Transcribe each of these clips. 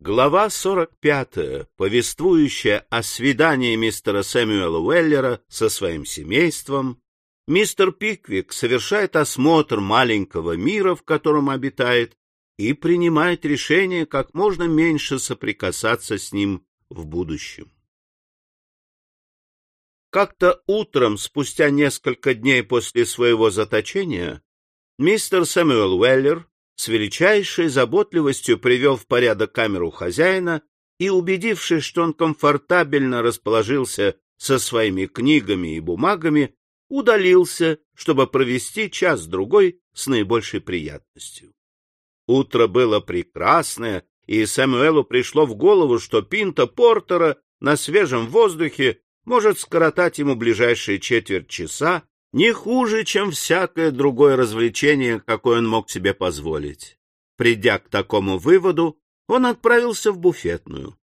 Глава 45, повествующая о свидании мистера Сэмюэла Уэллера со своим семейством, мистер Пиквик совершает осмотр маленького мира, в котором обитает, и принимает решение как можно меньше соприкасаться с ним в будущем. Как-то утром, спустя несколько дней после своего заточения, мистер Сэмюэл Уэллер с величайшей заботливостью привел в порядок камеру хозяина и, убедившись, что он комфортабельно расположился со своими книгами и бумагами, удалился, чтобы провести час-другой с наибольшей приятностью. Утро было прекрасное, и Сэмюэлу пришло в голову, что пинта Портера на свежем воздухе может скоротать ему ближайшие четверть часа не хуже, чем всякое другое развлечение, какое он мог себе позволить. Придя к такому выводу, он отправился в буфетную.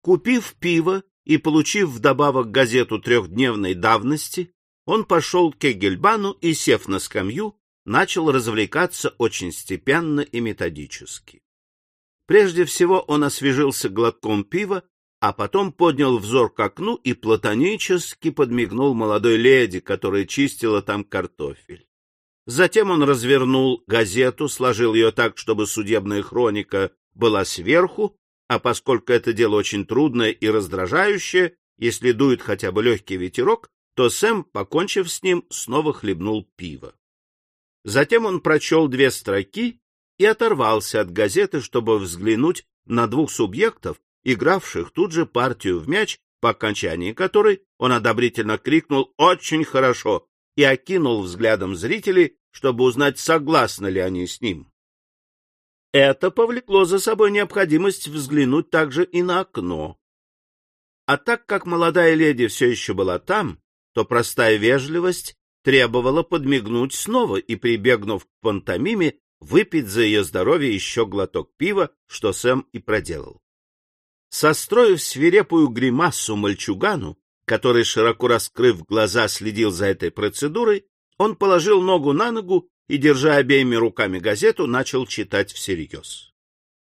Купив пиво и получив вдобавок газету трехдневной давности, он пошел к Эгельбану и, сев на скамью, начал развлекаться очень степенно и методически. Прежде всего он освежился глотком пива а потом поднял взор к окну и платонически подмигнул молодой леди, которая чистила там картофель. Затем он развернул газету, сложил ее так, чтобы судебная хроника была сверху, а поскольку это дело очень трудное и раздражающее, если дует хотя бы легкий ветерок, то Сэм, покончив с ним, снова хлебнул пиво. Затем он прочел две строки и оторвался от газеты, чтобы взглянуть на двух субъектов, игравших тут же партию в мяч, по окончании которой он одобрительно крикнул «Очень хорошо!» и окинул взглядом зрителей, чтобы узнать, согласны ли они с ним. Это повлекло за собой необходимость взглянуть также и на окно. А так как молодая леди все еще была там, то простая вежливость требовала подмигнуть снова и, прибегнув к пантомиме, выпить за ее здоровье еще глоток пива, что Сэм и проделал. Состроив свирепую гримасу мальчугану, который, широко раскрыв глаза, следил за этой процедурой, он положил ногу на ногу и, держа обеими руками газету, начал читать всерьез.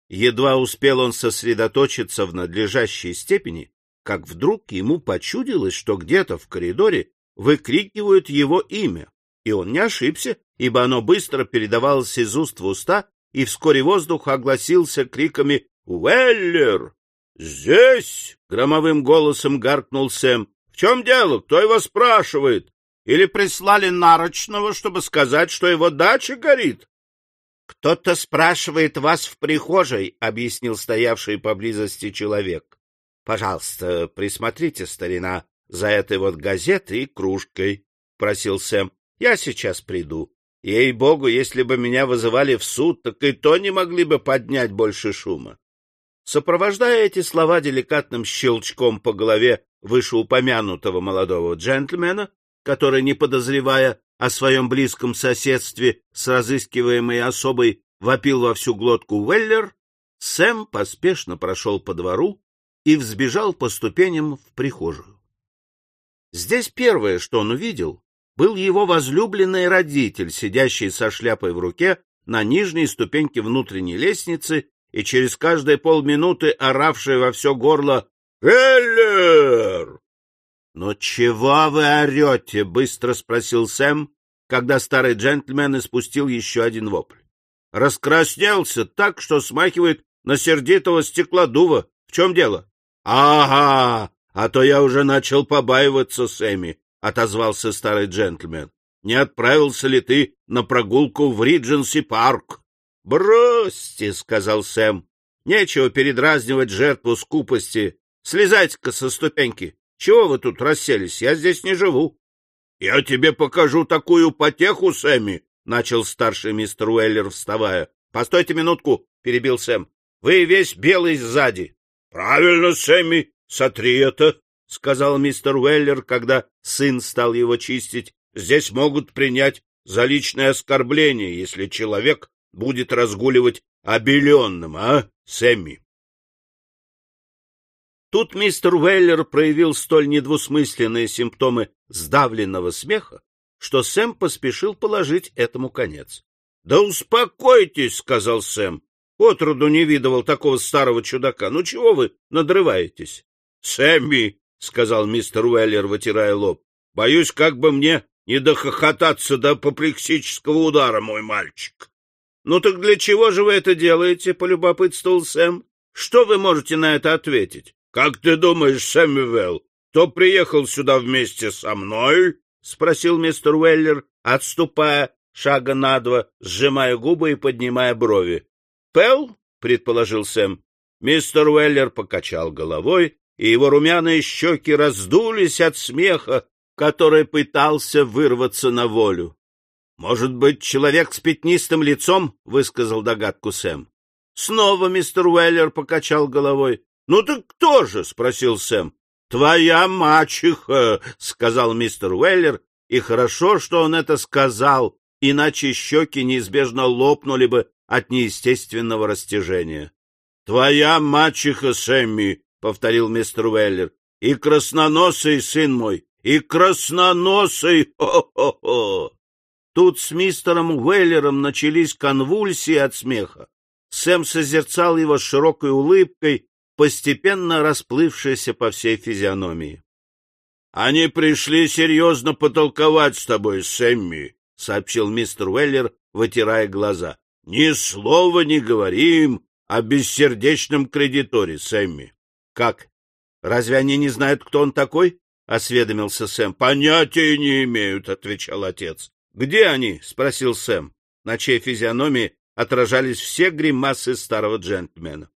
Едва успел он сосредоточиться в надлежащей степени, как вдруг ему почудилось, что где-то в коридоре выкрикивают его имя, и он не ошибся, ибо оно быстро передавалось из уст в уста, и вскоре воздух огласился криками «Уэллер! «Здесь!» — громовым голосом гаркнул Сэм. «В чем дело? Кто его спрашивает? Или прислали нарочного, чтобы сказать, что его дача горит?» «Кто-то спрашивает вас в прихожей», — объяснил стоявший поблизости человек. «Пожалуйста, присмотрите, старина, за этой вот газетой и кружкой», — просил Сэм. «Я сейчас приду. Ей-богу, если бы меня вызывали в суд, так и то не могли бы поднять больше шума. Сопровождая эти слова деликатным щелчком по голове вышеупомянутого молодого джентльмена, который, не подозревая о своем близком соседстве с разыскиваемой особой, вопил во всю глотку Уэллер, Сэм поспешно прошел по двору и взбежал по ступеням в прихожую. Здесь первое, что он увидел, был его возлюбленный родитель, сидящий со шляпой в руке на нижней ступеньке внутренней лестницы и через каждые полминуты оравший во все горло «Эллер!» «Ну чего вы орете?» — быстро спросил Сэм, когда старый джентльмен испустил еще один вопль. Раскраснелся так, что смахивает на сердитого стеклодува. В чем дело? — Ага, а то я уже начал побаиваться, Сэмми, — отозвался старый джентльмен. — Не отправился ли ты на прогулку в Ридженси-парк? — Бросьте, — сказал Сэм. — Нечего передразнивать жертву скупости. Слезайте-ка со ступеньки. Чего вы тут расселись? Я здесь не живу. — Я тебе покажу такую потеху, Сэмми, — начал старший мистер Уэллер, вставая. — Постойте минутку, — перебил Сэм. — Вы весь белый сзади. — Правильно, Сэмми, сотри это, — сказал мистер Уэллер, когда сын стал его чистить. — Здесь могут принять за личное оскорбление, если человек будет разгуливать обеленным, а, Сэмми? Тут мистер Уэллер проявил столь недвусмысленные симптомы сдавленного смеха, что Сэм поспешил положить этому конец. — Да успокойтесь, — сказал Сэм. Отроду не видывал такого старого чудака. Ну чего вы надрываетесь? — Сэмми, — сказал мистер Уэллер, вытирая лоб, — боюсь, как бы мне не дохохотаться до апоплексического удара, мой мальчик. — Ну так для чего же вы это делаете? — полюбопытствовал Сэм. — Что вы можете на это ответить? — Как ты думаешь, Сэмюэл, кто приехал сюда вместе со мной? — спросил мистер Уэллер, отступая шага на два, сжимая губы и поднимая брови. Пэл? — предположил Сэм. Мистер Уэллер покачал головой, и его румяные щеки раздулись от смеха, который пытался вырваться на волю. — Может быть, человек с пятнистым лицом? — высказал догадку Сэм. Снова мистер Уэллер покачал головой. — Ну так кто же? — спросил Сэм. — Твоя мачеха, — сказал мистер Уэллер, и хорошо, что он это сказал, иначе щеки неизбежно лопнули бы от неестественного растяжения. — Твоя мачеха, Сэмми, — повторил мистер Уэллер, — и красноносый сын мой, и красноносый, хо-хо-хо! Тут с мистером Уэллером начались конвульсии от смеха. Сэм созерцал его широкой улыбкой, постепенно расплывшейся по всей физиономии. — Они пришли серьезно потолковать с тобой, Сэмми, — сообщил мистер Уэллер, вытирая глаза. Ни слова не говорим о бессердечном кредиторе, Сэмми. — Как? Разве они не знают, кто он такой? — осведомился Сэм. — Понятия не имеют, — отвечал отец. — Где они? — спросил Сэм, на чьей физиономии отражались все гримасы старого джентльмена.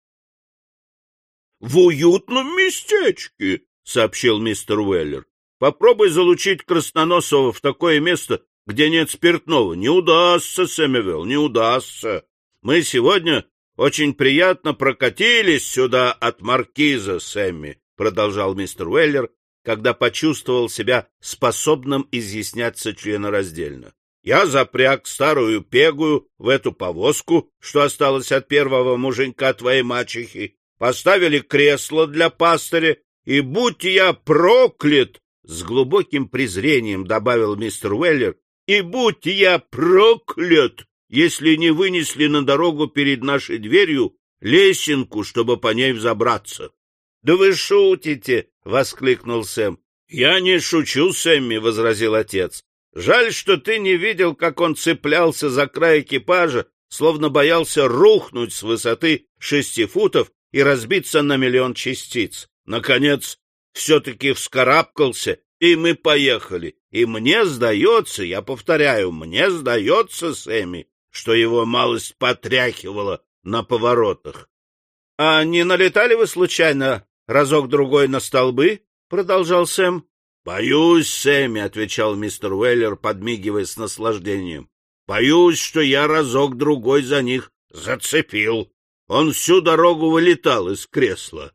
— В уютном местечке, — сообщил мистер Уэллер. — Попробуй залучить Красноносова в такое место, где нет спиртного. Не удастся, Сэмюэл, не удастся. Мы сегодня очень приятно прокатились сюда от маркиза, Сэмми, продолжал мистер Уэллер, когда почувствовал себя способным изъясняться членораздельно. Я запряг старую пегую в эту повозку, что осталось от первого муженька твоей мачехи, поставили кресло для пастыря, и будь я проклят, с глубоким презрением добавил мистер Уэллер, и будь я проклят, если не вынесли на дорогу перед нашей дверью лесенку, чтобы по ней взобраться. — Да вы шутите! — воскликнул Сэм. — Я не шучу, Сэмми, — возразил отец. — Жаль, что ты не видел, как он цеплялся за край экипажа, словно боялся рухнуть с высоты шести футов и разбиться на миллион частиц. Наконец, все-таки вскарабкался и мы поехали. И мне сдается, я повторяю, мне сдается, Сэмми, что его малость потряхивала на поворотах. — А не налетали вы случайно разок-другой на столбы? — продолжал Сэм. — Боюсь, Сэмми, — отвечал мистер Уэллер, подмигивая с наслаждением. — Боюсь, что я разок-другой за них зацепил. Он всю дорогу вылетал из кресла.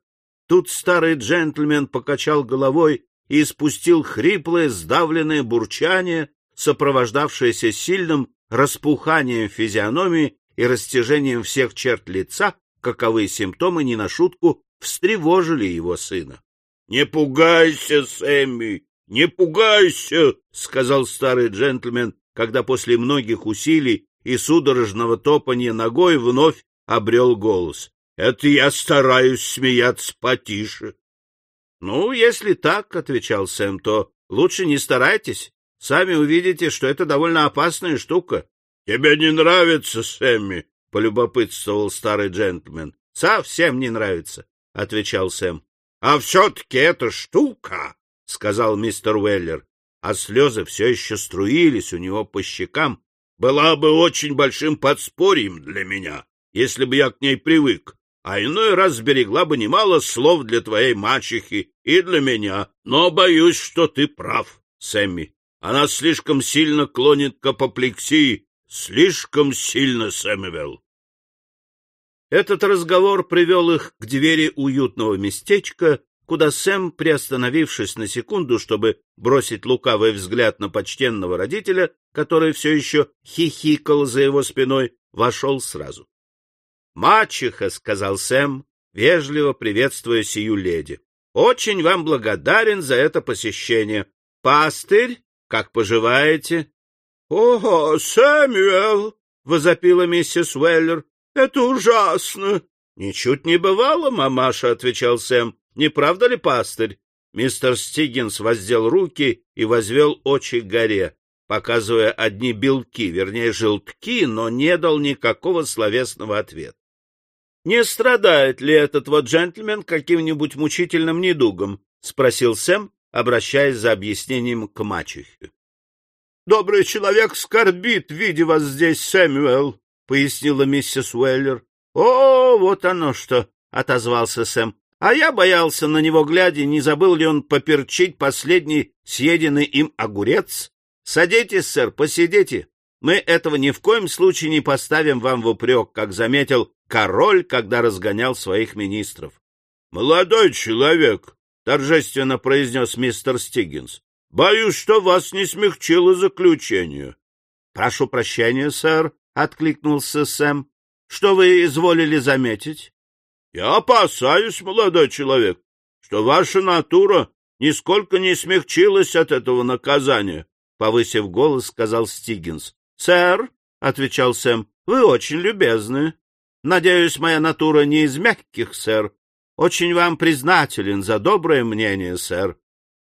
Тут старый джентльмен покачал головой и испустил хриплое, сдавленное бурчание, сопровождавшееся сильным распуханием физиономии и растяжением всех черт лица, каковые симптомы не на шутку встревожили его сына. — Не пугайся, Сэмми, не пугайся, — сказал старый джентльмен, когда после многих усилий и судорожного топания ногой вновь обрел голос. — Это я стараюсь смеяться потише. — Ну, если так, — отвечал Сэм, — то лучше не старайтесь. Сами увидите, что это довольно опасная штука. — Тебе не нравится, Сэмми? — полюбопытствовал старый джентльмен. — Совсем не нравится, — отвечал Сэм. — А все-таки это штука, — сказал мистер Уэллер, а слезы все еще струились у него по щекам. — Была бы очень большим подспорьем для меня, если бы я к ней привык а иной раз сберегла бы немало слов для твоей мачехи и для меня. Но боюсь, что ты прав, Сэмми. Она слишком сильно клонит к апоплексии, слишком сильно, Сэмюэл. Этот разговор привел их к двери уютного местечка, куда Сэм, приостановившись на секунду, чтобы бросить лукавый взгляд на почтенного родителя, который все еще хихикал за его спиной, вошел сразу. — Мачеха, — сказал Сэм, вежливо приветствуя сию леди. — Очень вам благодарен за это посещение. Пастырь, как поживаете? — О, Сэмюэл! — возопила миссис Уэллер. Это ужасно. — Ничуть не бывало, мамаша, — отвечал Сэм. — Не правда ли, пастырь? Мистер Стиггинс воздел руки и возвел очи к горе, показывая одни белки, вернее, желтки, но не дал никакого словесного ответа. — Не страдает ли этот вот джентльмен каким-нибудь мучительным недугом? — спросил Сэм, обращаясь за объяснением к мачехе. — Добрый человек скорбит, видя вас здесь, Сэмюэл, — пояснила миссис Уэллер. — О, вот оно что! — отозвался Сэм. — А я боялся на него глядя, не забыл ли он поперчить последний съеденный им огурец. Садитесь, сэр, посидите. Мы этого ни в коем случае не поставим вам в упрек, как заметил король, когда разгонял своих министров. — Молодой человек, — торжественно произнес мистер Стиггинс, — боюсь, что вас не смягчило заключение. — Прошу прощения, сэр, — откликнулся Сэм. Что вы изволили заметить? — Я опасаюсь, молодой человек, что ваша натура нисколько не смягчилась от этого наказания, — повысив голос, сказал Стиггинс. — Сэр, — отвечал Сэм, — вы очень любезны. Надеюсь, моя натура не из мягких, сэр. Очень вам признателен за доброе мнение, сэр.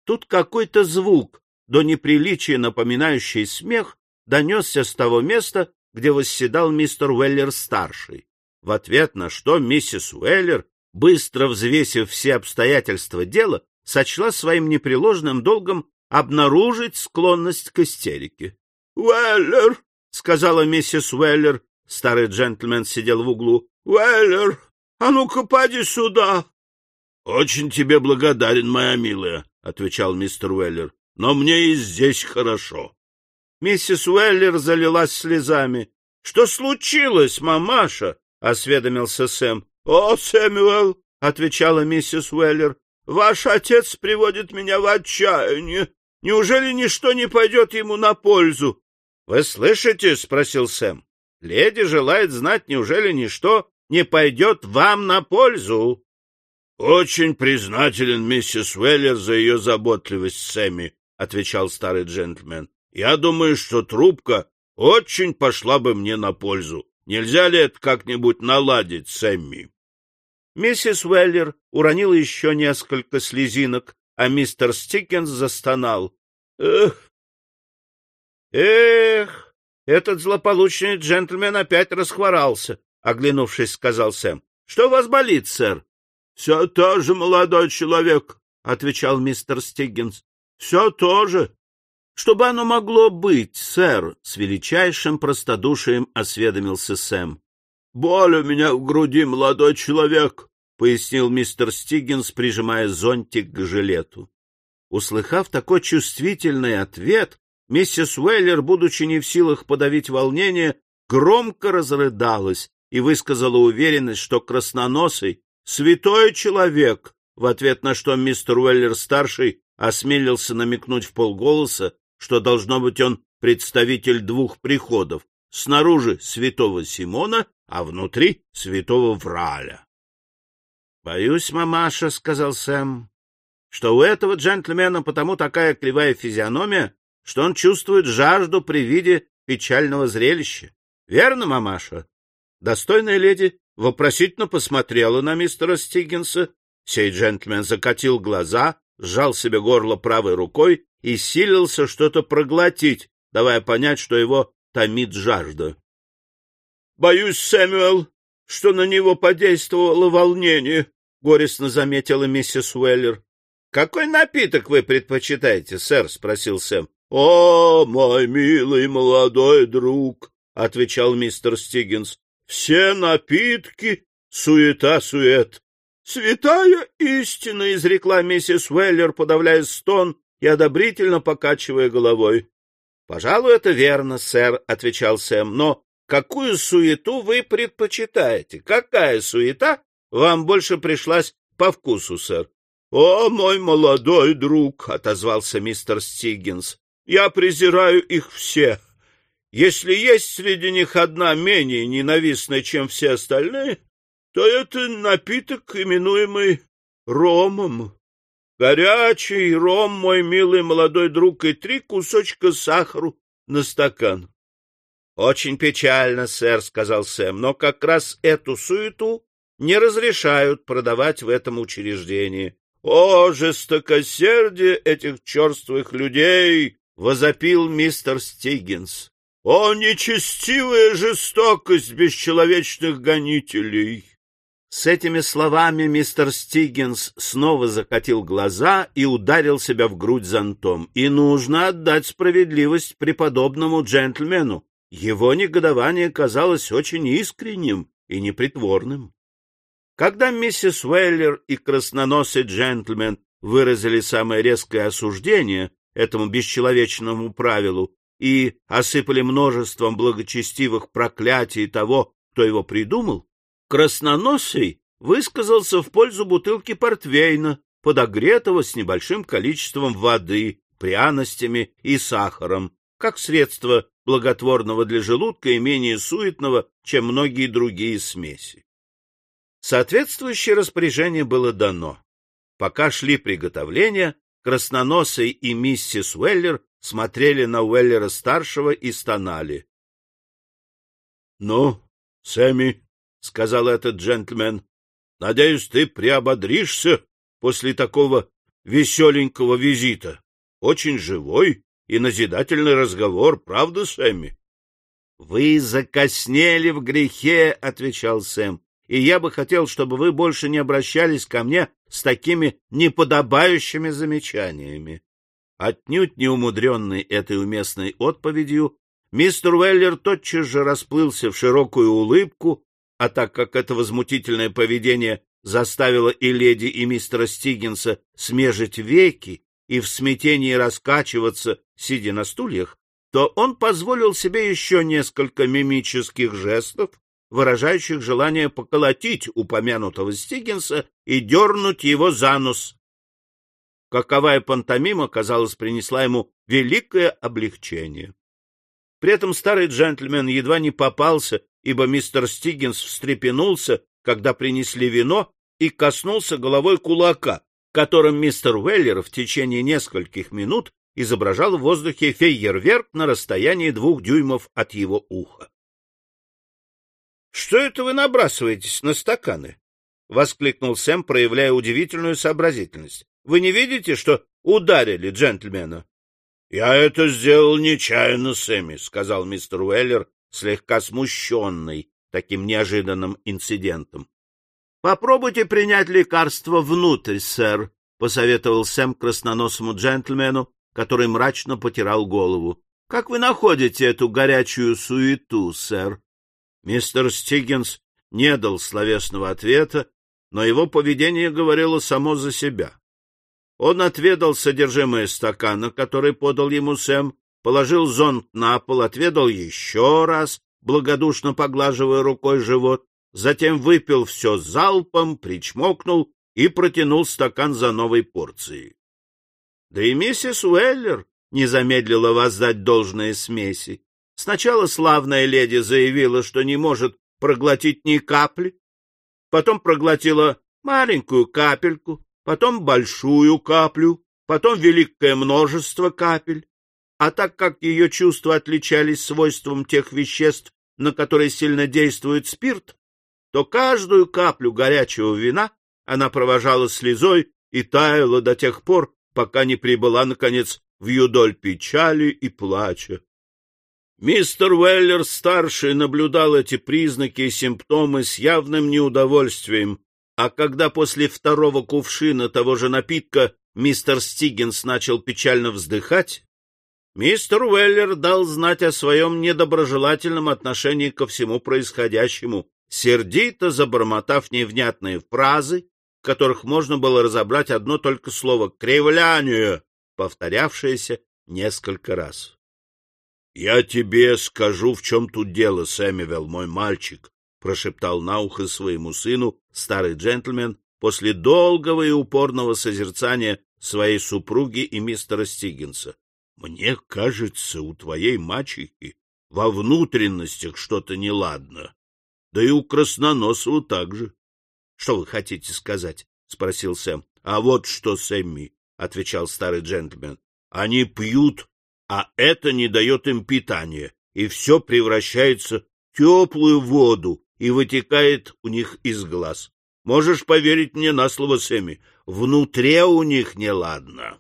Тут какой-то звук, до неприличия напоминающий смех, донесся с того места, где восседал мистер Уэллер-старший, в ответ на что миссис Уэллер, быстро взвесив все обстоятельства дела, сочла своим непреложным долгом обнаружить склонность к истерике. — Уэллер, — сказала миссис Уэллер, старый джентльмен сидел в углу, — Уэллер, а ну-ка поди сюда. — Очень тебе благодарен, моя милая, — отвечал мистер Уэллер, — но мне и здесь хорошо. Миссис Уэллер залилась слезами. — Что случилось, мамаша? — осведомился Сэм. — О, Сэмюэл, — отвечала миссис Уэллер, — ваш отец приводит меня в отчаяние. Неужели ничто не пойдет ему на пользу? — Вы слышите? — спросил Сэм. — Леди желает знать, неужели ничто не пойдет вам на пользу? — Очень признателен миссис Уэллер за ее заботливость, Сэмми, — отвечал старый джентльмен. Я думаю, что трубка очень пошла бы мне на пользу. Нельзя ли это как-нибудь наладить, Сэмми? Миссис Уэллер уронила еще несколько слезинок, а мистер Стикенс застонал. — Эх! Эх! Этот злополучный джентльмен опять расхворался, — оглянувшись, сказал Сэм. — Что вас болит, сэр? — Все то же, молодой человек, — отвечал мистер Стиггинс. — Все то же. Чтобы оно могло быть, сэр, — с величайшим простодушием осведомился Сэм. — Боль у меня в груди, молодой человек, — пояснил мистер Стиггинс, прижимая зонтик к жилету. Услыхав такой чувствительный ответ, миссис Уэллер, будучи не в силах подавить волнение, громко разрыдалась и высказала уверенность, что красноносый — святой человек, в ответ на что мистер Уэллер-старший осмелился намекнуть в полголоса, что должно быть он представитель двух приходов, снаружи святого Симона, а внутри святого Враля. — Боюсь, мамаша, — сказал Сэм, — что у этого джентльмена потому такая кривая физиономия, что он чувствует жажду при виде печального зрелища. Верно, мамаша? Достойная леди вопросительно посмотрела на мистера Стиггинса. Сей джентльмен закатил глаза, сжал себе горло правой рукой и силился что-то проглотить, давая понять, что его томит жажда. — Боюсь, Сэмюэл, что на него подействовало волнение, — горестно заметила миссис Уэллер. — Какой напиток вы предпочитаете, сэр? — спросил Сэм. — О, мой милый молодой друг, — отвечал мистер Стиггинс, — все напитки — суета-сует. — Святая истина, — изрекла миссис Уэллер, подавляя стон и одобрительно покачивая головой. — Пожалуй, это верно, сэр, — отвечал Сэм, — но какую суету вы предпочитаете? Какая суета вам больше пришлась по вкусу, сэр? — О, мой молодой друг, — отозвался мистер Стиггинс, — я презираю их все. Если есть среди них одна менее ненавистная, чем все остальные, то это напиток, именуемый ромом. Горячий ром, мой милый молодой друг, и три кусочка сахару на стакан. — Очень печально, сэр, — сказал Сэм, — но как раз эту суету не разрешают продавать в этом учреждении. — О, жестокосердие этих черствых людей! — возопил мистер Стиггинс. — О, нечестивая жестокость бесчеловечных гонителей! С этими словами мистер Стиггинс снова закатил глаза и ударил себя в грудь зонтом. И нужно отдать справедливость преподобному джентльмену. Его негодование казалось очень искренним и непритворным. Когда миссис Уэллер и красноносый джентльмен выразили самое резкое осуждение этому бесчеловечному правилу и осыпали множеством благочестивых проклятий того, кто его придумал, красноносый высказался в пользу бутылки портвейна, подогретого с небольшим количеством воды, пряностями и сахаром, как средство благотворного для желудка и менее суетного, чем многие другие смеси. Соответствующее распоряжение было дано. Пока шли приготовления, Красноносый и миссис Уэллер смотрели на Уэллера-старшего и стонали. — Ну, Сэмми, — сказал этот джентльмен, — надеюсь, ты приободришься после такого веселенького визита. Очень живой и назидательный разговор, правда, Сэмми? — Вы закоснели в грехе, — отвечал Сэм и я бы хотел, чтобы вы больше не обращались ко мне с такими неподобающими замечаниями. Отнюдь не умудренный этой уместной отповедью, мистер Уэллер тотчас же расплылся в широкую улыбку, а так как это возмутительное поведение заставило и леди, и мистера Стигинса смежить веки и в смятении раскачиваться, сидя на стульях, то он позволил себе еще несколько мимических жестов, выражающих желание поколотить упомянутого Стигинса и дернуть его за нос. Каковая пантомима, казалось, принесла ему великое облегчение. При этом старый джентльмен едва не попался, ибо мистер Стигинс встрепенулся, когда принесли вино, и коснулся головой кулака, которым мистер Уэллер в течение нескольких минут изображал в воздухе фейерверк на расстоянии двух дюймов от его уха. Что это вы набрасываетесь на стаканы? — воскликнул Сэм, проявляя удивительную сообразительность. — Вы не видите, что ударили джентльмена? — Я это сделал нечаянно, Сэмми, — сказал мистер Уэллер, слегка смущенный таким неожиданным инцидентом. — Попробуйте принять лекарство внутрь, сэр, — посоветовал Сэм красноносому джентльмену, который мрачно потирал голову. — Как вы находите эту горячую суету, сэр? Мистер Стиггинс не дал словесного ответа, но его поведение говорило само за себя. Он отведал содержимое стакана, который подал ему Сэм, положил зонт на пол, отведал еще раз, благодушно поглаживая рукой живот, затем выпил все залпом, причмокнул и протянул стакан за новой порцией. Да и миссис Уэллер не замедлила воздать должное смеси. Сначала славная леди заявила, что не может проглотить ни капли, потом проглотила маленькую капельку, потом большую каплю, потом великое множество капель. А так как ее чувства отличались свойством тех веществ, на которые сильно действует спирт, то каждую каплю горячего вина она провожала слезой и таяла до тех пор, пока не прибыла, наконец, в юдоль печали и плача. Мистер Уэллер-старший наблюдал эти признаки и симптомы с явным неудовольствием, а когда после второго кувшина того же напитка мистер Стиггинс начал печально вздыхать, мистер Уэллер дал знать о своем недоброжелательном отношении ко всему происходящему, сердито забормотав невнятные фразы, в которых можно было разобрать одно только слово «кривляние», повторявшееся несколько раз. — Я тебе скажу, в чем тут дело, Сэмюэл, мой мальчик, — прошептал на ухо своему сыну старый джентльмен после долгого и упорного созерцания своей супруги и мистера Стиггинса. — Мне кажется, у твоей мачехи во внутренностях что-то неладно. Да и у Красноносова также. — Что вы хотите сказать? — спросил Сэм. — А вот что, Сэмми, — отвечал старый джентльмен. — Они пьют а это не дает им питания, и все превращается в теплую воду и вытекает у них из глаз. Можешь поверить мне на слово, Сэмми, внутри у них неладно.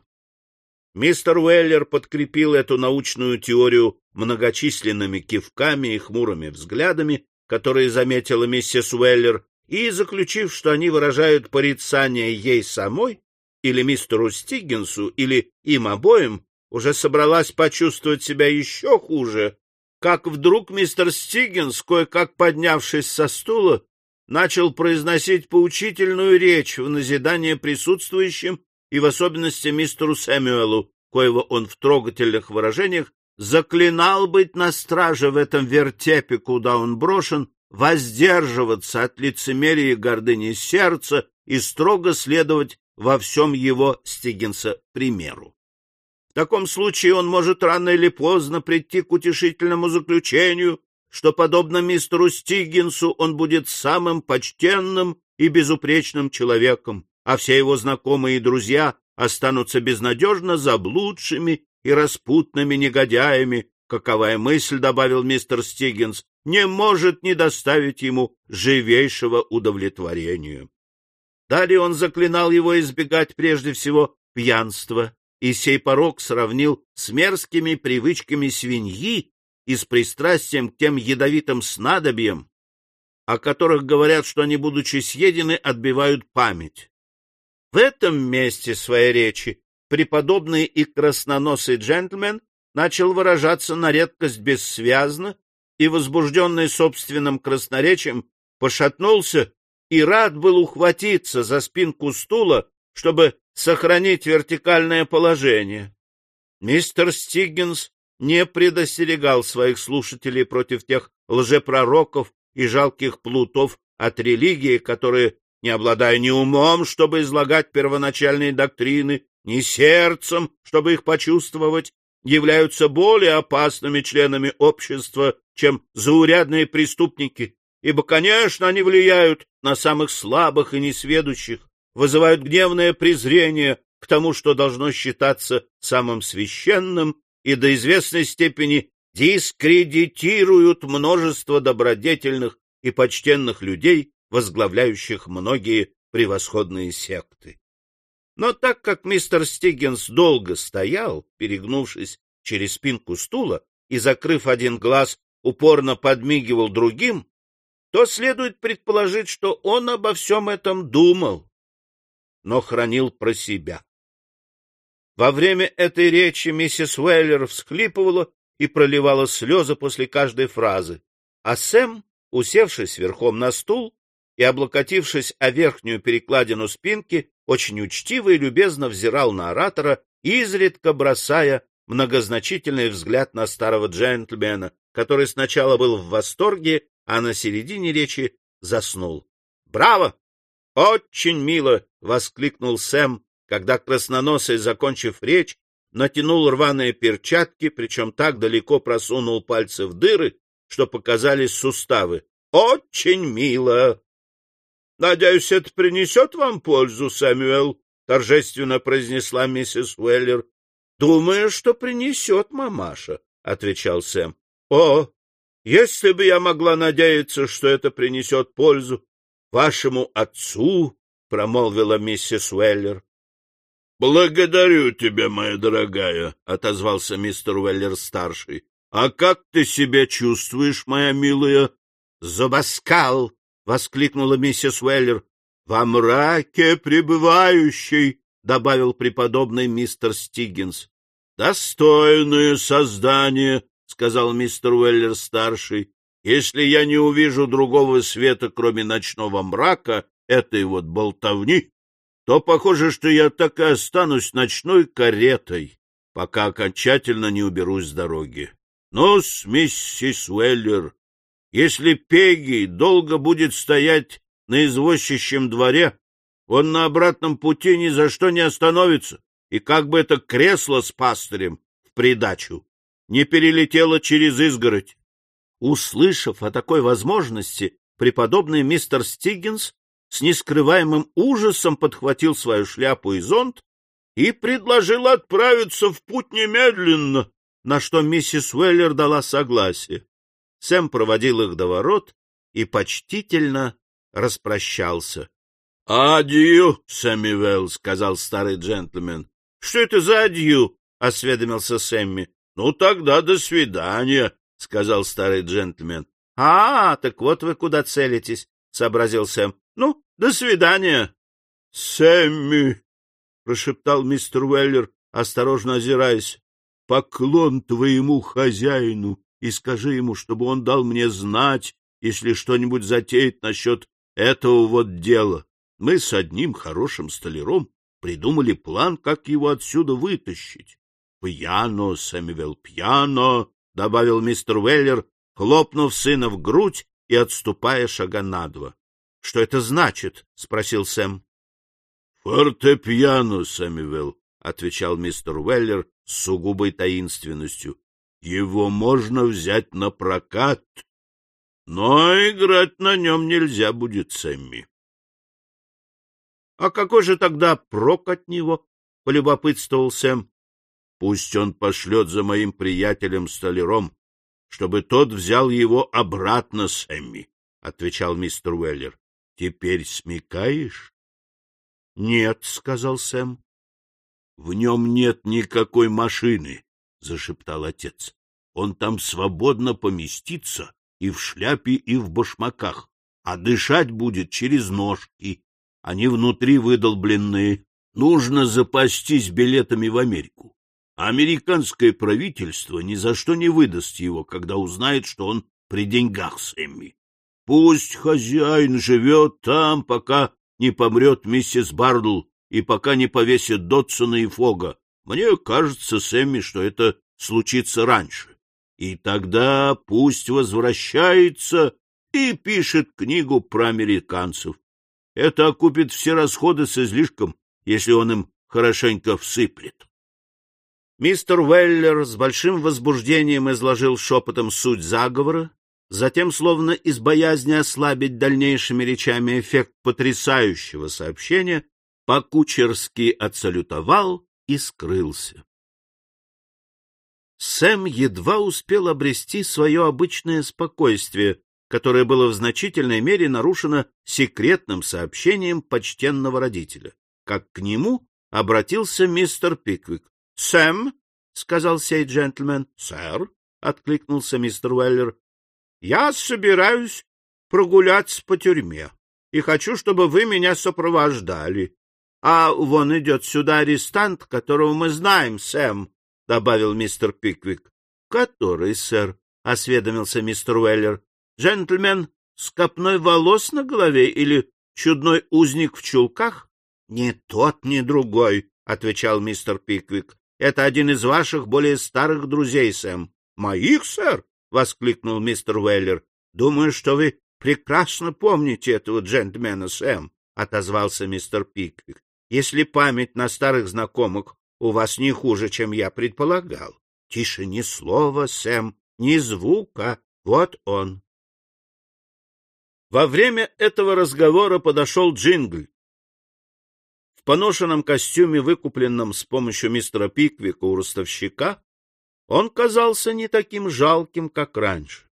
Мистер Уэллер подкрепил эту научную теорию многочисленными кивками и хмурыми взглядами, которые заметила миссис Уэллер, и, заключив, что они выражают порицание ей самой, или мистеру Стиггинсу, или им обоим, уже собралась почувствовать себя еще хуже, как вдруг мистер Стиггинс, кое-как поднявшись со стула, начал произносить поучительную речь в назидание присутствующим и в особенности мистеру Сэмюэлу, коего он в трогательных выражениях заклинал быть на страже в этом вертепе, куда он брошен, воздерживаться от лицемерия и гордыни сердца и строго следовать во всем его Стигинса примеру. В таком случае он может рано или поздно прийти к утешительному заключению, что, подобно мистеру Стигинсу, он будет самым почтенным и безупречным человеком, а все его знакомые и друзья останутся безнадежно заблудшими и распутными негодяями, каковая мысль, добавил мистер Стигинс, не может не доставить ему живейшего удовлетворения. Далее он заклинал его избегать прежде всего пьянства, и сей порог сравнил с мерзкими привычками свиньи и с пристрастием к тем ядовитым снадобьям, о которых говорят, что они, будучи съедены, отбивают память. В этом месте своей речи преподобный и красноносый джентльмен начал выражаться на редкость бессвязно и, возбужденный собственным красноречием, пошатнулся и рад был ухватиться за спинку стула, чтобы сохранить вертикальное положение. Мистер Стиггинс не предостерегал своих слушателей против тех лжепророков и жалких плутов от религии, которые, не обладая ни умом, чтобы излагать первоначальные доктрины, ни сердцем, чтобы их почувствовать, являются более опасными членами общества, чем заурядные преступники, ибо, конечно, они влияют на самых слабых и несведущих, вызывают гневное презрение к тому, что должно считаться самым священным, и до известной степени дискредитируют множество добродетельных и почтенных людей, возглавляющих многие превосходные секты. Но так как мистер Стиггинс долго стоял, перегнувшись через спинку стула и, закрыв один глаз, упорно подмигивал другим, то следует предположить, что он обо всем этом думал, но хранил про себя. Во время этой речи миссис Уэллер всхлипывала и проливала слезы после каждой фразы, а Сэм, усевшись верхом на стул и облокотившись о верхнюю перекладину спинки, очень учтиво и любезно взирал на оратора, изредка бросая многозначительный взгляд на старого джентльмена, который сначала был в восторге, а на середине речи заснул. «Браво! Очень мило!» — воскликнул Сэм, когда красноносый, закончив речь, натянул рваные перчатки, причем так далеко просунул пальцы в дыры, что показались суставы. «Очень мило!» — Надеюсь, это принесет вам пользу, Сэмюэл, — торжественно произнесла миссис Уэллер. — Думаю, что принесет, мамаша, — отвечал Сэм. — О, если бы я могла надеяться, что это принесет пользу вашему отцу, — промолвила миссис Уэллер. — Благодарю тебя, моя дорогая, — отозвался мистер Уэллер-старший. — А как ты себя чувствуешь, моя милая? — Зубоскал! — воскликнула миссис Уэллер. — Во мраке пребывающий, — добавил преподобный мистер Стиггинс. — Достойное создание, — сказал мистер Уэллер-старший. — Если я не увижу другого света, кроме ночного мрака, этой вот болтовни, то похоже, что я так и останусь ночной каретой, пока окончательно не уберусь с дороги. Ну, миссис Уэллер, если Пегги долго будет стоять на извозчищем дворе, он на обратном пути ни за что не остановится, и как бы это кресло с пастырем в придачу не перелетело через изгородь. Услышав о такой возможности, преподобный мистер Стиггинс с нескрываемым ужасом подхватил свою шляпу и зонт и предложил отправиться в путь немедленно, на что миссис Уэллер дала согласие. Сэм проводил их до ворот и почтительно распрощался. — Адью, Сэмюэл, — сказал старый джентльмен. — Что это за адью? — осведомился Сэмми. — Ну, тогда до свидания, — сказал старый джентльмен. — А, так вот вы куда целитесь, — сообразил Сэм. — Ну, до свидания. — Сэмми, — прошептал мистер Уэллер, осторожно озираясь, — поклон твоему хозяину и скажи ему, чтобы он дал мне знать, если что-нибудь затеет насчет этого вот дела. Мы с одним хорошим столяром придумали план, как его отсюда вытащить. — Пьяно, Сэмюэл, пьяно, — добавил мистер Уэллер, хлопнув сына в грудь и отступая шага на два. — Что это значит? — спросил Сэм. — Фортепиано, Сэмюэл, — отвечал мистер Уэллер с сугубой таинственностью. — Его можно взять на прокат, но играть на нем нельзя будет, Сэмми. — А какой же тогда прок от него? — полюбопытствовал Сэм. — Пусть он пошлет за моим приятелем-столяром, чтобы тот взял его обратно, Сэмми, — отвечал мистер Уэллер. — Теперь смекаешь? — Нет, — сказал Сэм. — В нем нет никакой машины, — зашептал отец. — Он там свободно поместится и в шляпе, и в башмаках, а дышать будет через ножки. Они внутри выдолбленные. Нужно запастись билетами в Америку. Американское правительство ни за что не выдаст его, когда узнает, что он при деньгах Сэмми. Пусть хозяин живет там, пока не помрет миссис Бардл и пока не повесит Дотсона и Фога. Мне кажется, Сэмми, что это случится раньше. И тогда пусть возвращается и пишет книгу про американцев. Это окупит все расходы с излишком, если он им хорошенько всыплет. Мистер Уэллер с большим возбуждением изложил шепотом суть заговора, затем, словно из боязни ослабить дальнейшими речами эффект потрясающего сообщения, по-кучерски отсалютовал и скрылся. Сэм едва успел обрести свое обычное спокойствие, которое было в значительной мере нарушено секретным сообщением почтенного родителя, как к нему обратился мистер Пиквик. — Сэм, — сказал сей джентльмен. — Сэр, — откликнулся мистер Уэллер, — я собираюсь прогуляться по тюрьме и хочу, чтобы вы меня сопровождали. А вон идет сюда арестант, которого мы знаем, Сэм, — добавил мистер Пиквик. — Который, сэр? — осведомился мистер Уэллер. Джентльмен с копной волос на голове или чудной узник в чулках? — Ни тот, ни другой, — отвечал мистер Пиквик. — Это один из ваших более старых друзей, Сэм. — Моих, сэр? — воскликнул мистер Уэллер. — Думаю, что вы прекрасно помните этого джентльмена, Сэм, — отозвался мистер Пиквик. — Если память на старых знакомых у вас не хуже, чем я предполагал. Тише ни слова, Сэм, ни звука. Вот он. Во время этого разговора подошел Джингль. В поношенном костюме, выкупленном с помощью мистера Пиквика у ростовщика, он казался не таким жалким, как раньше.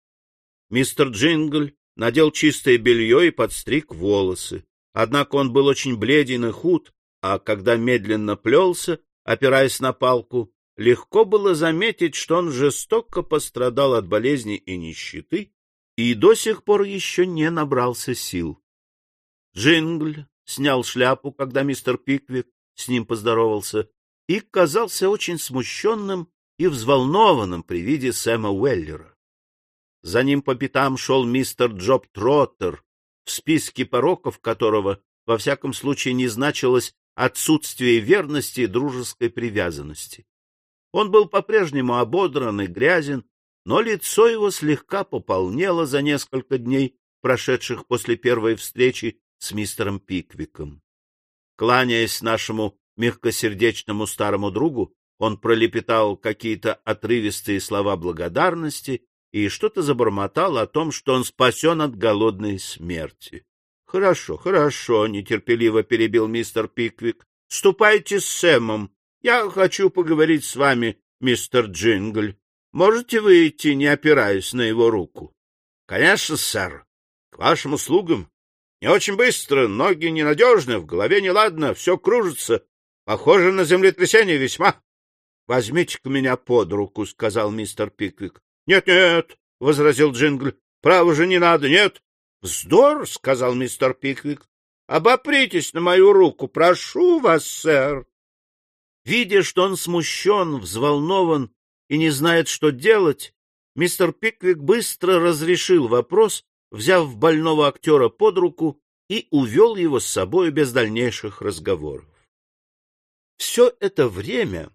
Мистер Джингль надел чистое белье и подстриг волосы. Однако он был очень бледен и худ, а когда медленно плелся, опираясь на палку, легко было заметить, что он жестоко пострадал от болезни и нищеты, и до сих пор еще не набрался сил. Джингль снял шляпу, когда мистер Пиквик с ним поздоровался, и казался очень смущенным и взволнованным при виде Сэма Уэллера. За ним по пятам шел мистер Джоб Троттер, в списке пороков которого, во всяком случае, не значилось отсутствие верности и дружеской привязанности. Он был по-прежнему ободран и грязен, но лицо его слегка пополнело за несколько дней, прошедших после первой встречи с мистером Пиквиком. Кланяясь нашему мягкосердечному старому другу, он пролепетал какие-то отрывистые слова благодарности и что-то забормотал о том, что он спасен от голодной смерти. — Хорошо, хорошо, — нетерпеливо перебил мистер Пиквик. — Ступайте с Сэмом. Я хочу поговорить с вами, мистер Джингль. Можете выйти, не опираясь на его руку? — Конечно, сэр. К вашим услугам. Не очень быстро, ноги ненадежны, в голове неладно, все кружится. Похоже на землетрясение весьма. — Возьмите-ка меня под руку, — сказал мистер Пиквик. «Нет, — Нет-нет, — возразил Джингль, — право же не надо, нет. — Вздор, — сказал мистер Пиквик. — Обопритесь на мою руку, прошу вас, сэр. Видя, что он смущен, взволнован и не знает, что делать, мистер Пиквик быстро разрешил вопрос, взяв больного актера под руку и увел его с собой без дальнейших разговоров. Все это время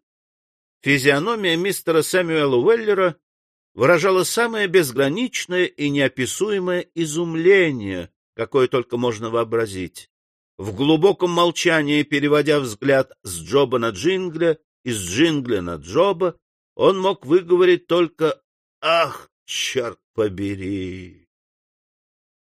физиономия мистера Сэмюэла Уэллера выражала самое безграничное и неописуемое изумление, какое только можно вообразить. В глубоком молчании, переводя взгляд с Джоба на Джингля и с Джингля на Джоба, он мог выговорить только «Ах, черт побери!».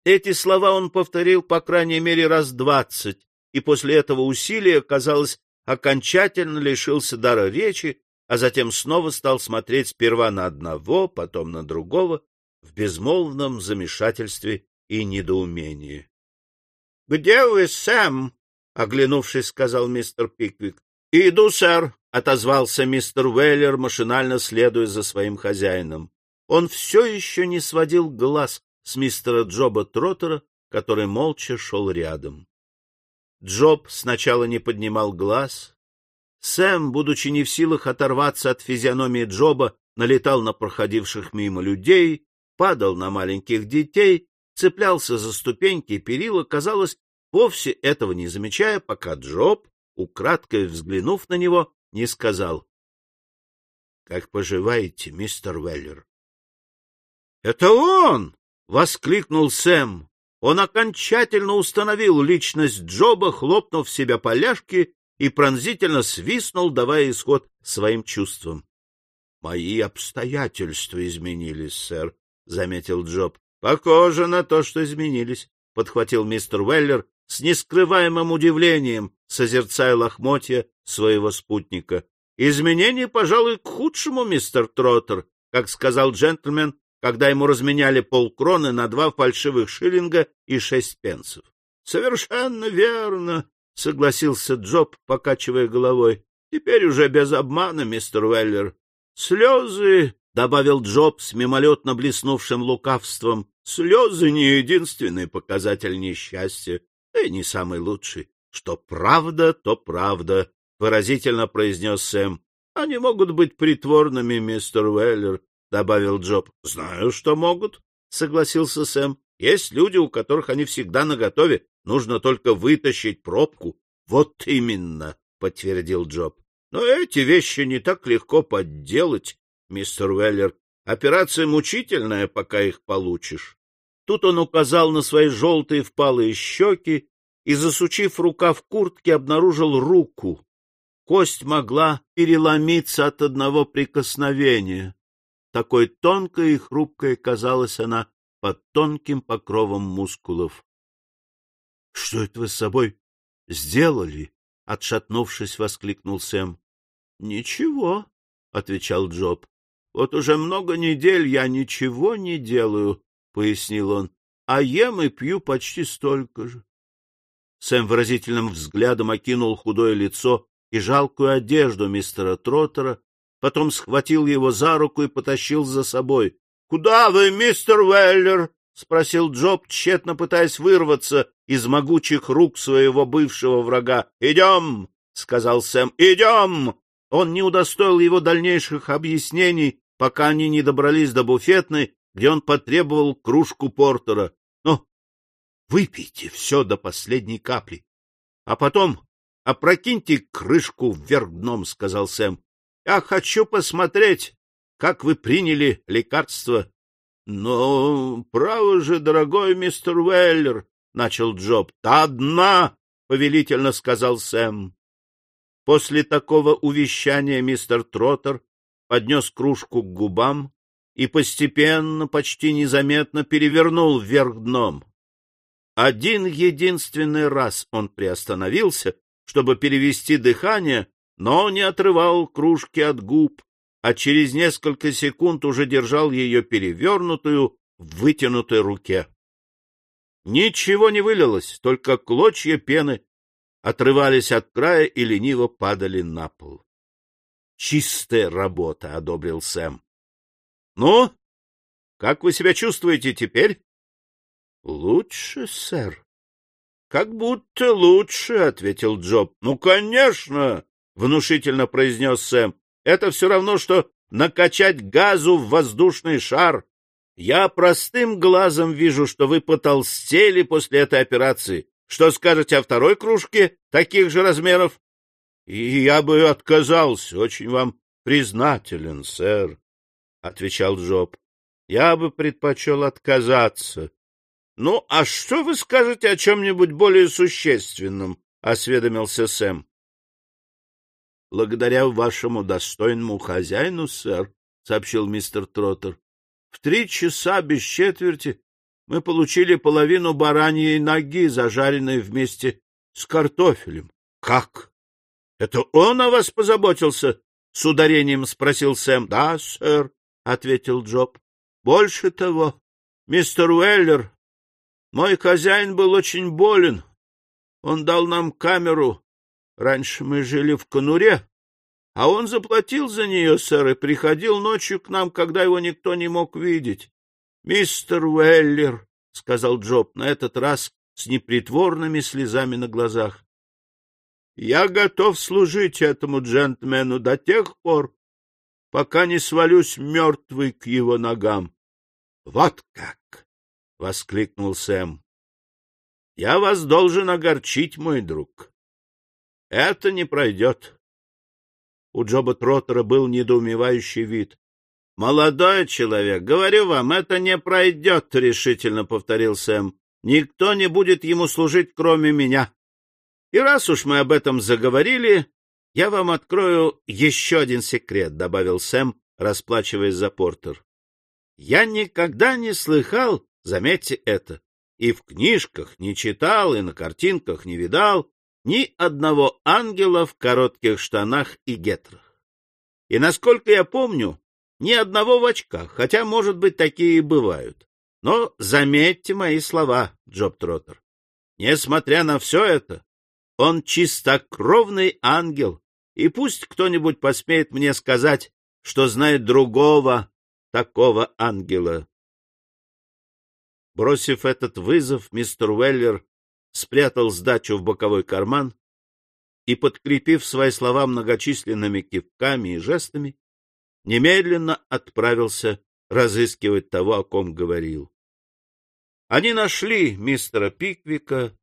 Эти слова он повторил по крайней мере раз двадцать, и после этого усилия, казалось, окончательно лишился дара речи, а затем снова стал смотреть сперва на одного, потом на другого, в безмолвном замешательстве и недоумении. — Где вы, Сэм? — оглянувшись, сказал мистер Пиквик. — Иду, сэр, — отозвался мистер Уэллер, машинально следуя за своим хозяином. Он все еще не сводил глаз с мистера Джоба Троттера, который молча шел рядом. Джоб сначала не поднимал глаз, Сэм, будучи не в силах оторваться от физиономии Джоба, налетал на проходивших мимо людей, падал на маленьких детей, цеплялся за ступеньки и перила, казалось, вовсе этого не замечая, пока Джоб, украдкой взглянув на него, не сказал. — Как поживаете, мистер Веллер? — Это он! — воскликнул Сэм. Он окончательно установил личность Джоба, хлопнув себя по ляжке и пронзительно свистнул, давая исход своим чувствам. — Мои обстоятельства изменились, сэр, — заметил Джоб. — Похоже на то, что изменились, — подхватил мистер Уэллер с нескрываемым удивлением, созерцая лохмотья своего спутника. — Изменения, пожалуй, к худшему, мистер Троттер, как сказал джентльмен, когда ему разменяли полкроны на два фальшивых шиллинга и шесть пенсов. — Совершенно верно, — согласился Джоб, покачивая головой. — Теперь уже без обмана, мистер Уэллер. — Слезы, — добавил Джоб с мимолетно блеснувшим лукавством, — слезы не единственный показатель несчастья, да и не самый лучший. Что правда, то правда, — выразительно произнес Сэм. — Они могут быть притворными, мистер Уэллер, — добавил Джоб. — Знаю, что могут, — согласился Сэм. — Есть люди, у которых они всегда наготове, Нужно только вытащить пробку. — Вот именно, — подтвердил Джоб. — Но эти вещи не так легко подделать, мистер Уэллер. Операция мучительная, пока их получишь. Тут он указал на свои желтые впалые щеки и, засучив рукав куртки, обнаружил руку. Кость могла переломиться от одного прикосновения. Такой тонкой и хрупкой казалась она под тонким покровом мускулов. — Что это вы с собой сделали? — отшатнувшись, воскликнул Сэм. — Ничего, — отвечал Джоб. — Вот уже много недель я ничего не делаю, — пояснил он, — а ем и пью почти столько же. Сэм выразительным взглядом окинул худое лицо и жалкую одежду мистера Троттера, потом схватил его за руку и потащил за собой. — Куда вы, мистер Уэллер? — спросил Джоб, тщетно пытаясь вырваться из могучих рук своего бывшего врага. — Идем! — сказал Сэм. — Идем! Он не удостоил его дальнейших объяснений, пока они не добрались до буфетной, где он потребовал кружку портера. — Ну, выпейте все до последней капли. А потом опрокиньте крышку вверх дном, — сказал Сэм. — Я хочу посмотреть, как вы приняли лекарство — Но, право же, дорогой мистер Уэллер, — начал Джоб. — Та одна, — повелительно сказал Сэм. После такого увещания мистер Троттер поднес кружку к губам и постепенно, почти незаметно перевернул вверх дном. Один единственный раз он приостановился, чтобы перевести дыхание, но не отрывал кружки от губ, а через несколько секунд уже держал ее перевернутую в вытянутой руке. Ничего не вылилось, только клочья пены отрывались от края и лениво падали на пол. — Чистая работа, — одобрил Сэм. — Ну, как вы себя чувствуете теперь? — Лучше, сэр. — Как будто лучше, — ответил Джоб. — Ну, конечно, — внушительно произнес Сэм. — Это все равно, что накачать газу в воздушный шар. Я простым глазом вижу, что вы потолстели после этой операции. Что скажете о второй кружке таких же размеров? — И я бы отказался. Очень вам признателен, сэр, — отвечал Джоб. — Я бы предпочел отказаться. — Ну, а что вы скажете о чем-нибудь более существенном? — осведомился Сэм. — Благодаря вашему достойному хозяину, сэр, — сообщил мистер Троттер, в три часа без четверти мы получили половину бараньей ноги, зажаренной вместе с картофелем. — Как? Это он о вас позаботился? — с ударением спросил Сэм. — Да, сэр, — ответил Джоб. — Больше того, мистер Уэллер, мой хозяин был очень болен. Он дал нам камеру. Раньше мы жили в конуре, а он заплатил за нее, сэр, и приходил ночью к нам, когда его никто не мог видеть. — Мистер Уэллер, — сказал Джоб, на этот раз с непритворными слезами на глазах, — я готов служить этому джентльмену до тех пор, пока не свалюсь мертвый к его ногам. — Вот как! — воскликнул Сэм. — Я вас должен огорчить, мой друг. Это не пройдет. У Джоба Троттера был недоумевающий вид. — Молодой человек, говорю вам, это не пройдет, — решительно повторил Сэм. — Никто не будет ему служить, кроме меня. И раз уж мы об этом заговорили, я вам открою еще один секрет, — добавил Сэм, расплачиваясь за портер. Я никогда не слыхал, заметьте это, и в книжках не читал, и на картинках не видал ни одного ангела в коротких штанах и гетрах. И, насколько я помню, ни одного в очках, хотя, может быть, такие и бывают. Но заметьте мои слова, Джоб Троттер. Несмотря на все это, он чистокровный ангел, и пусть кто-нибудь посмеет мне сказать, что знает другого такого ангела. Бросив этот вызов, мистер Уэллер спрятал сдачу в боковой карман и, подкрепив свои слова многочисленными кивками и жестами, немедленно отправился разыскивать того, о ком говорил. Они нашли мистера Пиквика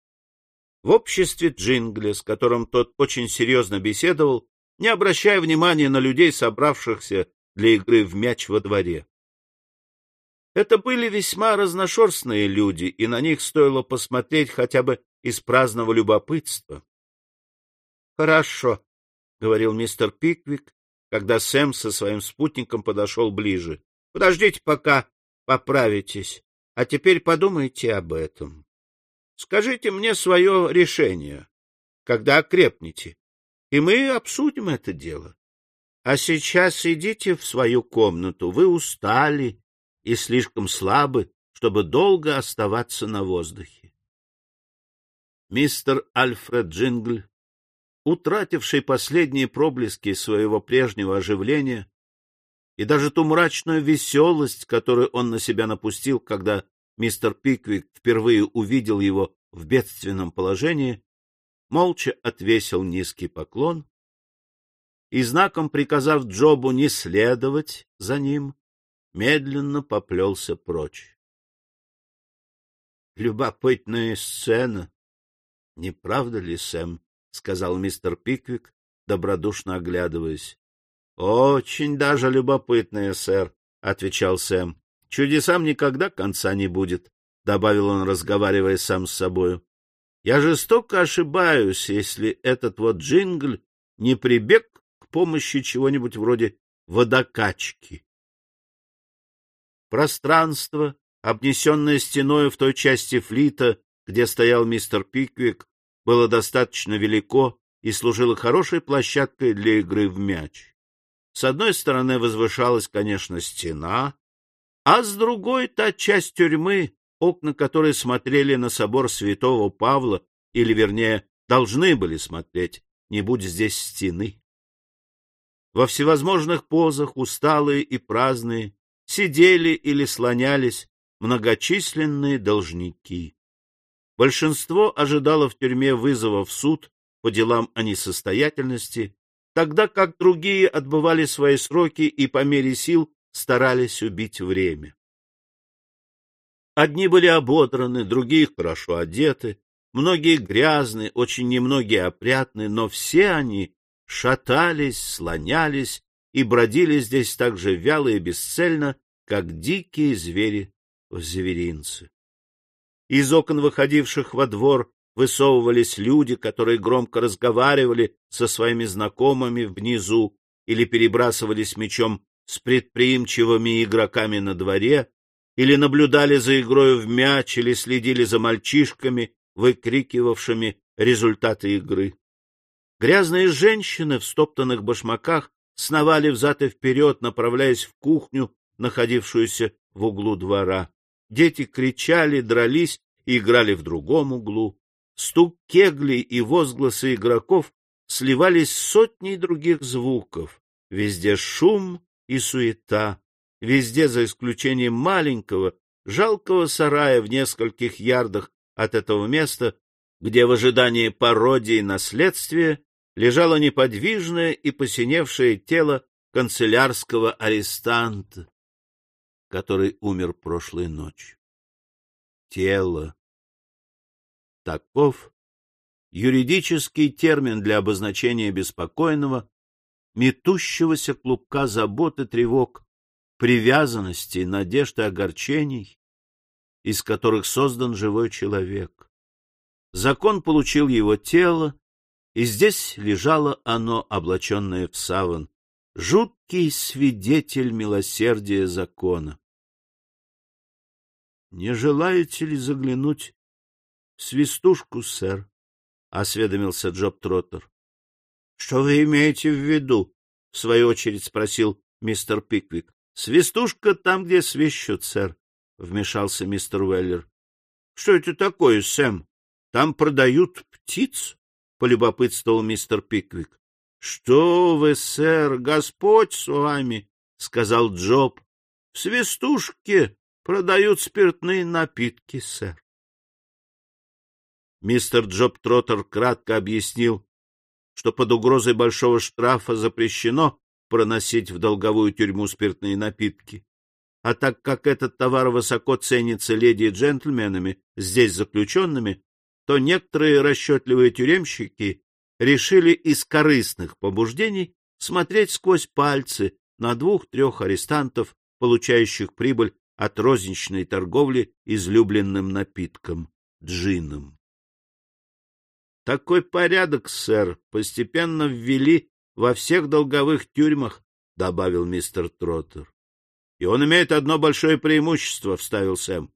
в обществе Джингля, с которым тот очень серьезно беседовал, не обращая внимания на людей, собравшихся для игры в мяч во дворе. Это были весьма разношерстные люди, и на них стоило посмотреть хотя бы из праздного любопытства. — Хорошо, — говорил мистер Пиквик, когда Сэм со своим спутником подошел ближе. — Подождите, пока поправитесь, а теперь подумайте об этом. Скажите мне свое решение, когда окрепнете, и мы обсудим это дело. А сейчас идите в свою комнату, вы устали и слишком слабы, чтобы долго оставаться на воздухе. Мистер Альфред Джингль, утративший последние проблески своего прежнего оживления и даже ту мрачную веселость, которую он на себя напустил, когда мистер Пиквик впервые увидел его в бедственном положении, молча отвесил низкий поклон и, знаком приказав Джобу не следовать за ним, медленно поплелся прочь. — Любопытная сцена, не правда ли, Сэм? — сказал мистер Пиквик, добродушно оглядываясь. — Очень даже любопытная, сэр, — отвечал Сэм. — Чудесам никогда конца не будет, — добавил он, разговаривая сам с собою. — Я жестоко ошибаюсь, если этот вот джингль не прибег к помощи чего-нибудь вроде водокачки. Пространство, обнесенное стеной в той части флита, где стоял мистер Пиквик, было достаточно велико и служило хорошей площадкой для игры в мяч. С одной стороны возвышалась, конечно, стена, а с другой — та часть тюрьмы, окна которой смотрели на собор святого Павла, или, вернее, должны были смотреть, не будь здесь стены. Во всевозможных позах, усталые и праздные, сидели или слонялись многочисленные должники. Большинство ожидало в тюрьме вызова в суд по делам о несостоятельности, тогда как другие отбывали свои сроки и по мере сил старались убить время. Одни были ободраны, другие хорошо одеты, многие грязны, очень немногие опрятны, но все они шатались, слонялись и бродили здесь так же вяло и бесцельно, как дикие звери в зверинце. Из окон, выходивших во двор, высовывались люди, которые громко разговаривали со своими знакомыми внизу или перебрасывались мечом с предприимчивыми игроками на дворе, или наблюдали за игрой в мяч, или следили за мальчишками, выкрикивавшими результаты игры. Грязные женщины в стоптанных башмаках сновали взад и вперед, направляясь в кухню, находившуюся в углу двора. Дети кричали, дрались и играли в другом углу. Стук кеглей и возгласы игроков сливались с сотней других звуков. Везде шум и суета, везде, за исключением маленького, жалкого сарая в нескольких ярдах от этого места, где в ожидании пародии наследствия лежало неподвижное и посиневшее тело канцелярского арестанта, который умер прошлой ночью. Тело. Таков юридический термин для обозначения беспокойного, метущегося клубка забот и тревог, привязанностей, надежд и огорчений, из которых создан живой человек. Закон получил его тело, и здесь лежало оно, облаченное в саван, жуткий свидетель милосердия закона. — Не желаете ли заглянуть в свистушку, сэр? — осведомился Джоб Троттер. — Что вы имеете в виду? — в свою очередь спросил мистер Пиквик. — Свистушка там, где свищут, сэр, — вмешался мистер Уэллер. — Что это такое, Сэм? Там продают птиц? — полюбопытствовал мистер Пиквик. — Что вы, сэр, Господь с вами, — сказал Джоб. — В свистушке продают спиртные напитки, сэр. Мистер Джоб Троттер кратко объяснил, что под угрозой большого штрафа запрещено проносить в долговую тюрьму спиртные напитки. А так как этот товар высоко ценится леди и джентльменами, здесь заключенными, то некоторые расчетливые тюремщики решили из корыстных побуждений смотреть сквозь пальцы на двух-трех арестантов, получающих прибыль от розничной торговли излюбленным напитком — джином. Такой порядок, сэр, постепенно ввели во всех долговых тюрьмах, — добавил мистер Троттер. — И он имеет одно большое преимущество, — вставил Сэм.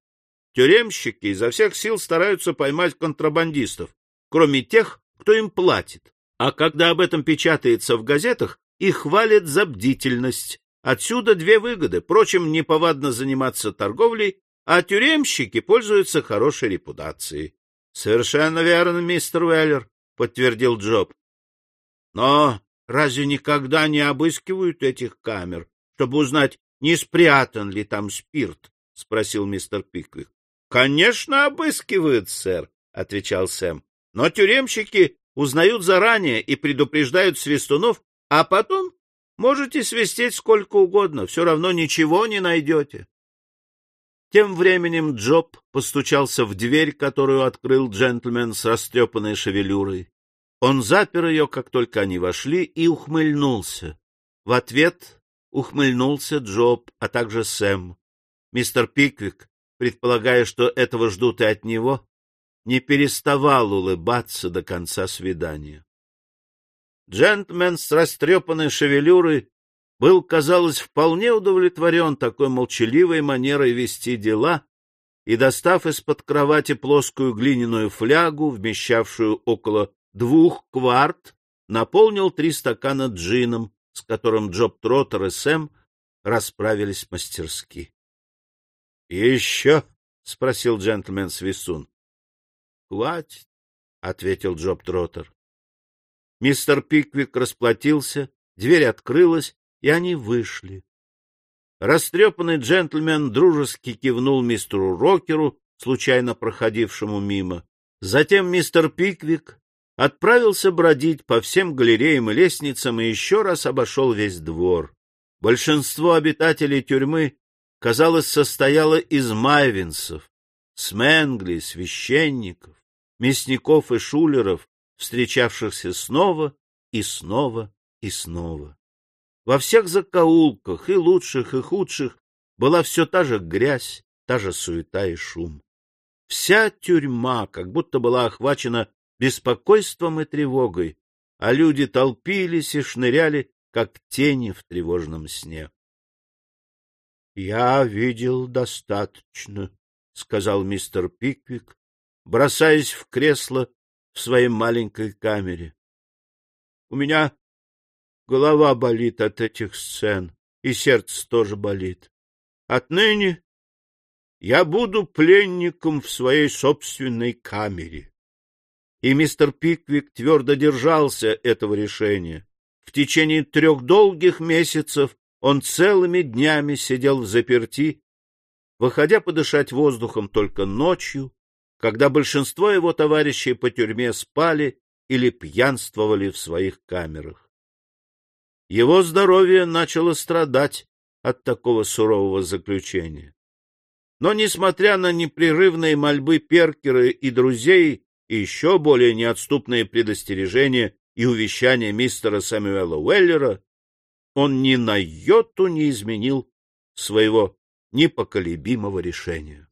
Тюремщики изо всех сил стараются поймать контрабандистов, кроме тех, кто им платит. А когда об этом печатается в газетах, их хвалят за бдительность. Отсюда две выгоды. Впрочем, неповадно заниматься торговлей, а тюремщики пользуются хорошей репутацией. — Совершенно верно, мистер Уэллер, — подтвердил Джоб. — Но Разве никогда не обыскивают этих камер, чтобы узнать, не спрятан ли там спирт? — спросил мистер Пиквик. — Конечно, обыскивают, сэр, — отвечал Сэм. — Но тюремщики узнают заранее и предупреждают свистунов, а потом можете свистеть сколько угодно, все равно ничего не найдете. Тем временем Джоб постучался в дверь, которую открыл джентльмен с растрепанной шевелюрой. Он запер ее, как только они вошли, и ухмыльнулся. В ответ ухмыльнулся Джоб, а также Сэм. Мистер Пиквик, предполагая, что этого ждут и от него, не переставал улыбаться до конца свидания. Джентльмен с растрепанной шевелюрой был, казалось, вполне удовлетворен такой молчаливой манерой вести дела и, достав из-под кровати плоскую глиняную флягу, вмещавшую около двух кварт, наполнил три стакана джином, с которым Джоб Троттер и Сэм расправились мастерски. — Еще? — спросил джентльмен Свистун. — Хватит, — ответил Джоб Троттер. Мистер Пиквик расплатился, дверь открылась, и они вышли. Растрепанный джентльмен дружески кивнул мистеру Рокеру, случайно проходившему мимо. Затем мистер Пиквик отправился бродить по всем галереям и лестницам и еще раз обошел весь двор. Большинство обитателей тюрьмы, казалось, состояло из майвинцев, сменгли, священников, мясников и шулеров, встречавшихся снова и снова и снова. Во всех закоулках, и лучших, и худших, была все та же грязь, та же суета и шум. Вся тюрьма как будто была охвачена беспокойством и тревогой, а люди толпились и шныряли, как тени в тревожном сне. — Я видел достаточно, — сказал мистер Пиквик, бросаясь в кресло в своей маленькой камере. — У меня голова болит от этих сцен, и сердце тоже болит. Отныне я буду пленником в своей собственной камере. И мистер Пиквик твердо держался этого решения. В течение трех долгих месяцев он целыми днями сидел в заперти, выходя подышать воздухом только ночью, когда большинство его товарищей по тюрьме спали или пьянствовали в своих камерах. Его здоровье начало страдать от такого сурового заключения. Но, несмотря на непрерывные мольбы Перкера и друзей, и еще более неотступные предостережения и увещания мистера Сэмюэла Уэллера, он ни на йоту не изменил своего непоколебимого решения.